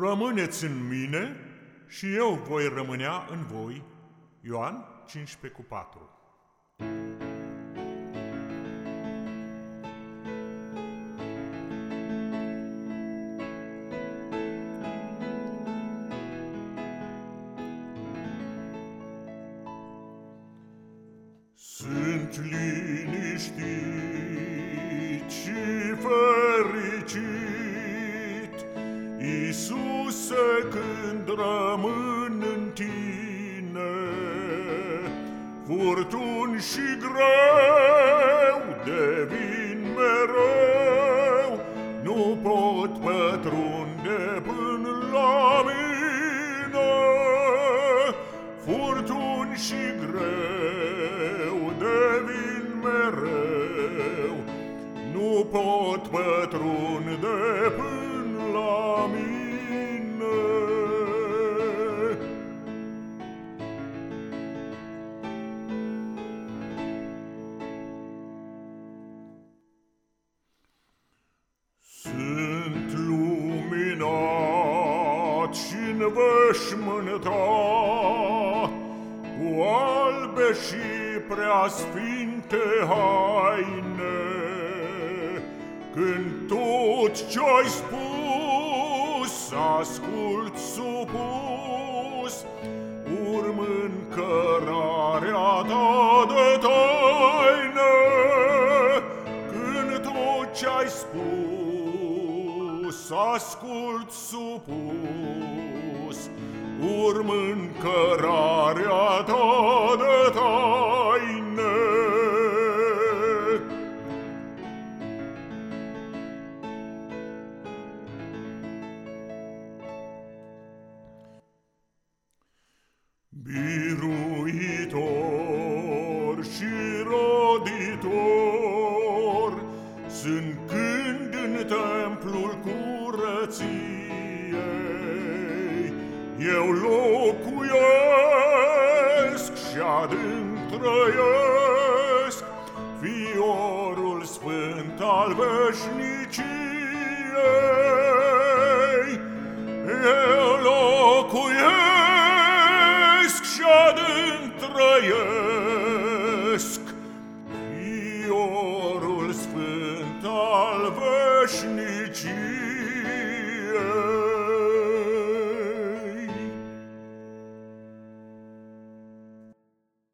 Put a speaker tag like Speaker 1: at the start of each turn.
Speaker 1: Rămâneți în mine și eu voi rămânea în voi. Ioan 15 cu 4 Sunt liniștit Iisuse, când rămân în tine, Furtun și greu devin mereu, Nu pot pătrunde până la mine, Furtun și luminat și înveșmântat Cu albe și preasfinte haine. Când tot ce-ai spus ascult supus Urmând cărarea ta de taină Când tot ce-ai spus ascult supus Urmând cărarea ta de taină Biruitor și roditor Sunt când în templul curăției Eu locuiesc și adânc trăiesc. Fiorul sfânt al veșniciei. Eu locuiesc și adânc trăiesc. Fiorul sfânt al veșniciei.